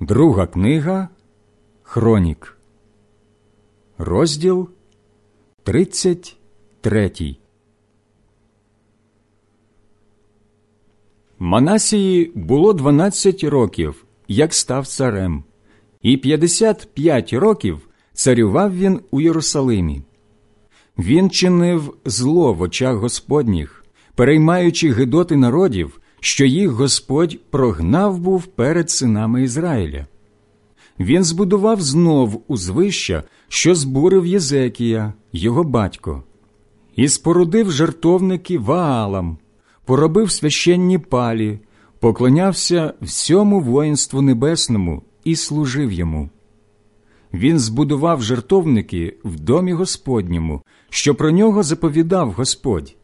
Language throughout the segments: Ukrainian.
Друга книга Хронік, розділ 33 Манасії було 12 років, як став царем, і 55 років царював він у Єрусалимі. Він чинив зло в очах Господніх, переймаючи гидоти народів, що їх Господь прогнав був перед синами Ізраїля. Він збудував знов узвища, що збурив Єзекія, його батько, і спорудив жертовники Ваалам, поробив священні палі, поклонявся всьому воїнству небесному і служив йому. Він збудував жертовники в домі Господньому, що про нього заповідав Господь.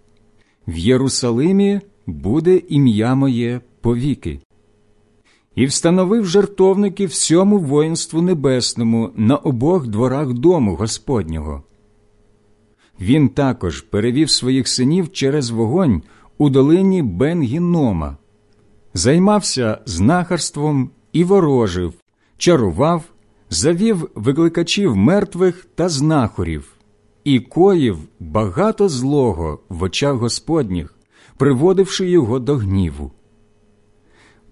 В Єрусалимі буде ім'я моє повіки. І встановив жертовники всьому воїнству небесному на обох дворах дому Господнього. Він також перевів своїх синів через вогонь у долині Бен-Гінома, займався знахарством і ворожив, чарував, завів викликачів мертвих та знахорів і коїв багато злого в очах Господніх, приводивши його до гніву.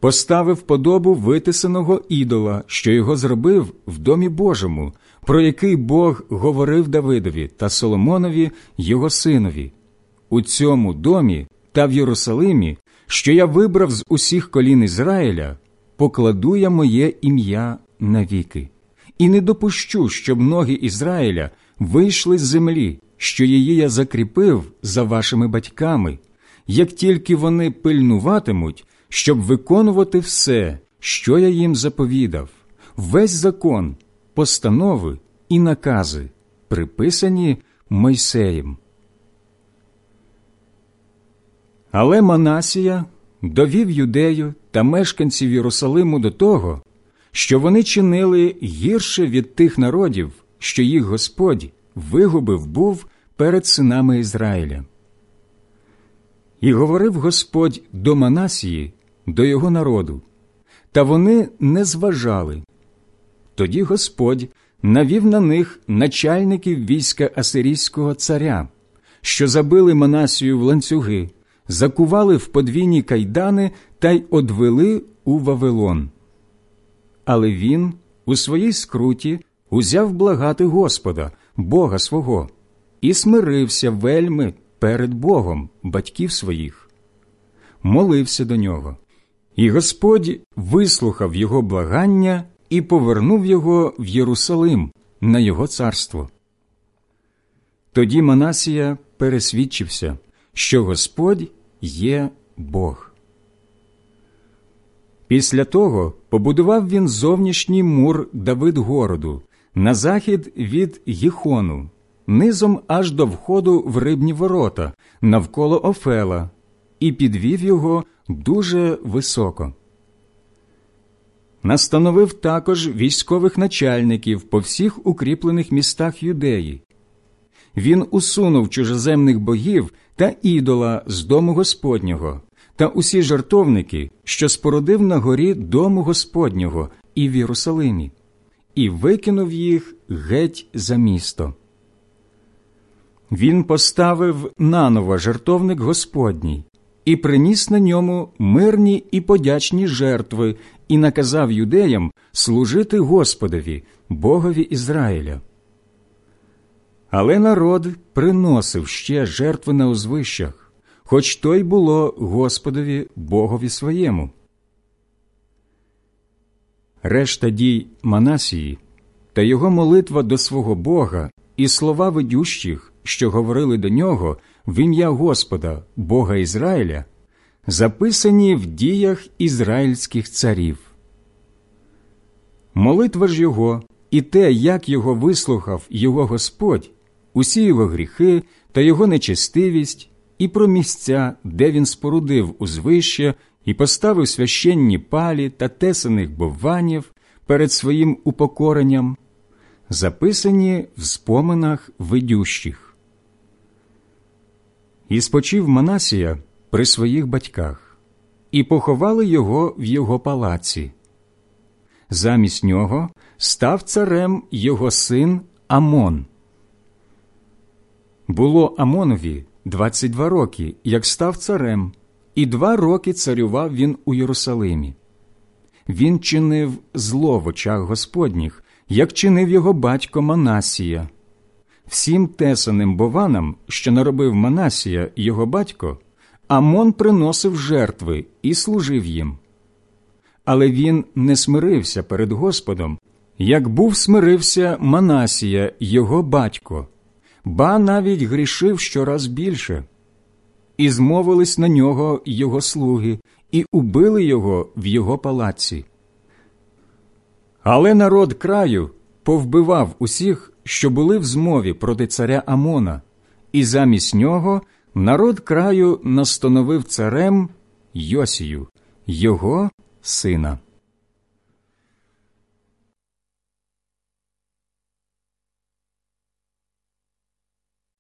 Поставив подобу витисаного ідола, що його зробив в домі Божому, про який Бог говорив Давидові та Соломонові, його синові. У цьому домі та в Єрусалимі, що я вибрав з усіх колін Ізраїля, покладу я моє ім'я навіки, і не допущу, щоб ноги Ізраїля вийшли з землі, що її я закріпив за вашими батьками, як тільки вони пильнуватимуть, щоб виконувати все, що я їм заповідав, весь закон, постанови і накази, приписані Мойсеєм. Але Манасія довів юдею та мешканців Єрусалиму до того, що вони чинили гірше від тих народів, що їх Господь вигубив був перед синами Ізраїля. І говорив Господь до Манасії, до його народу, та вони не зважали. Тоді Господь навів на них начальників війська Асирійського царя, що забили Манасію в ланцюги, закували в подвійні кайдани та й одвели у Вавилон. Але він у своїй скруті узяв благати Господа, Бога свого, і смирився вельми перед Богом батьків своїх, молився до нього, і Господь вислухав його благання і повернув його в Єрусалим на його царство. Тоді Манасія пересвідчився, що Господь є Бог. Після того побудував він зовнішній мур Давид городу на захід від Гіхону, низом аж до входу в рибні ворота, навколо Офела, і підвів його дуже високо. Настановив також військових начальників по всіх укріплених містах юдеї. Він усунув чужоземних богів та ідола з дому Господнього та усі жартовники, що спорудив на горі дому Господнього і в Єрусалимі, і викинув їх геть за місто. Він поставив наново жертовник Господній і приніс на ньому мирні і подячні жертви, і наказав юдеям служити Господові, Богові Ізраїля. Але народ приносив ще жертви на узвищах, хоч то й було Господові Богові своєму. Решта дій Манасії та його молитва до свого Бога і слова ведющих, що говорили до нього в ім'я Господа, Бога Ізраїля, записані в діях ізраїльських царів. Молитва ж його і те, як його вислухав його Господь, усі його гріхи та його нечестивість, і про місця, де він спорудив узвище і поставив священні палі та тесаних бованів перед своїм упокоренням, записані в споминах видющих. І спочив Манасія при своїх батьках, і поховали його в його палаці. Замість нього став царем його син Амон. Було Амонові 22 роки, як став царем, і два роки царював він у Єрусалимі. Він чинив зло в очах Господніх, як чинив його батько Манасія. Всім тесаним бованам, що наробив Манасія, його батько, Амон приносив жертви і служив їм. Але він не смирився перед Господом, як був смирився Манасія, його батько, ба навіть грішив щораз більше. І змовились на нього його слуги, і убили його в його палаці. Але народ краю повбивав усіх, що були в змові проти царя Амона, і замість нього народ краю настановив царем Йосію, його сина.